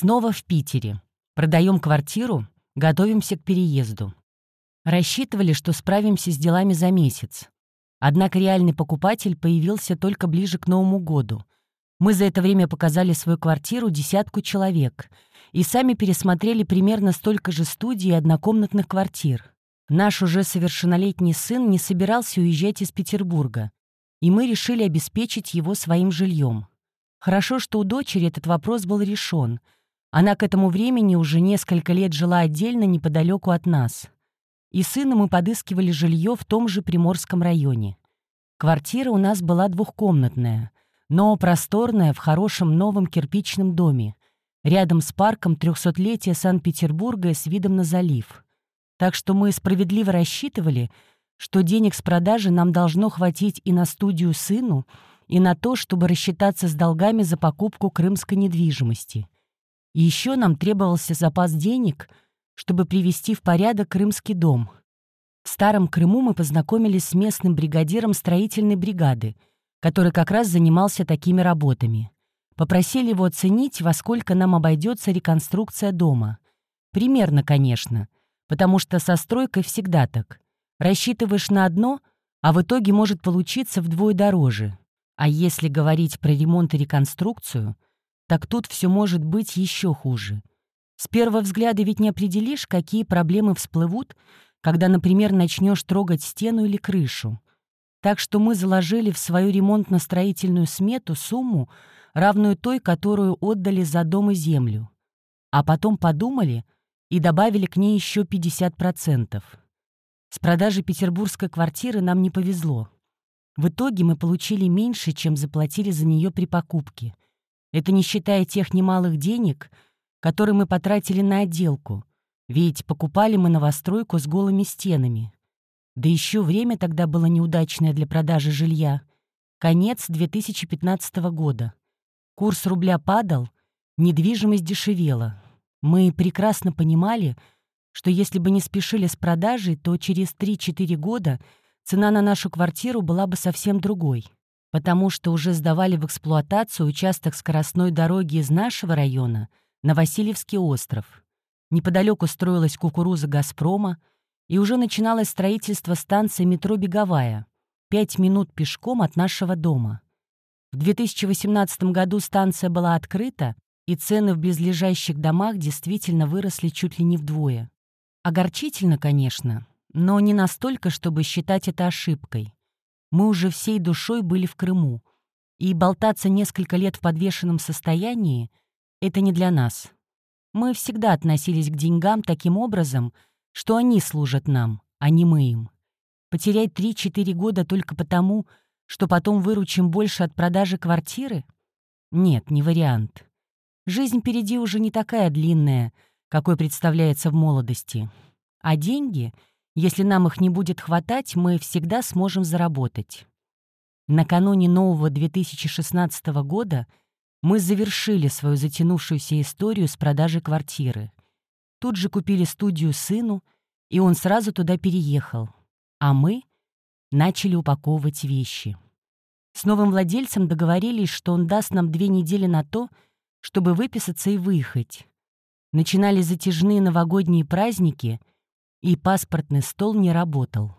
Снова в Питере. Продаем квартиру, готовимся к переезду. Рассчитывали, что справимся с делами за месяц. Однако реальный покупатель появился только ближе к Новому году. Мы за это время показали свою квартиру десятку человек и сами пересмотрели примерно столько же студий и однокомнатных квартир. Наш уже совершеннолетний сын не собирался уезжать из Петербурга, и мы решили обеспечить его своим жильем. Хорошо, что у дочери этот вопрос был решен. Она к этому времени уже несколько лет жила отдельно неподалеку от нас. И сыну мы подыскивали жилье в том же Приморском районе. Квартира у нас была двухкомнатная, но просторная в хорошем новом кирпичном доме, рядом с парком трехсотлетия Санкт-Петербурга с видом на залив. Так что мы справедливо рассчитывали, что денег с продажи нам должно хватить и на студию сыну, и на то, чтобы рассчитаться с долгами за покупку крымской недвижимости. Еще нам требовался запас денег, чтобы привести в порядок крымский дом. В Старом Крыму мы познакомились с местным бригадиром строительной бригады, который как раз занимался такими работами. Попросили его оценить, во сколько нам обойдется реконструкция дома. Примерно, конечно, потому что со стройкой всегда так. Рассчитываешь на одно, а в итоге может получиться вдвое дороже. А если говорить про ремонт и реконструкцию, так тут все может быть еще хуже. С первого взгляда ведь не определишь, какие проблемы всплывут, когда, например, начнешь трогать стену или крышу. Так что мы заложили в свою ремонтно-строительную смету сумму, равную той, которую отдали за дом и землю. А потом подумали и добавили к ней еще 50%. С продажи петербургской квартиры нам не повезло. В итоге мы получили меньше, чем заплатили за нее при покупке. Это не считая тех немалых денег, которые мы потратили на отделку, ведь покупали мы новостройку с голыми стенами. Да еще время тогда было неудачное для продажи жилья. Конец 2015 года. Курс рубля падал, недвижимость дешевела. Мы прекрасно понимали, что если бы не спешили с продажей, то через 3-4 года цена на нашу квартиру была бы совсем другой, потому что уже сдавали в эксплуатацию участок скоростной дороги из нашего района на Васильевский остров. Неподалеку строилась кукуруза «Газпрома», и уже начиналось строительство станции метро «Беговая», пять минут пешком от нашего дома. В 2018 году станция была открыта, и цены в близлежащих домах действительно выросли чуть ли не вдвое. Огорчительно, конечно, но не настолько, чтобы считать это ошибкой. Мы уже всей душой были в Крыму, и болтаться несколько лет в подвешенном состоянии — это не для нас. Мы всегда относились к деньгам таким образом, что они служат нам, а не мы им. Потерять 3-4 года только потому, что потом выручим больше от продажи квартиры? Нет, не вариант. Жизнь впереди уже не такая длинная, какой представляется в молодости. А деньги, если нам их не будет хватать, мы всегда сможем заработать. Накануне нового 2016 года мы завершили свою затянувшуюся историю с продажей квартиры. Тут же купили студию сыну, и он сразу туда переехал. А мы начали упаковывать вещи. С новым владельцем договорились, что он даст нам две недели на то, чтобы выписаться и выехать. Начинались затяжные новогодние праздники, и паспортный стол не работал.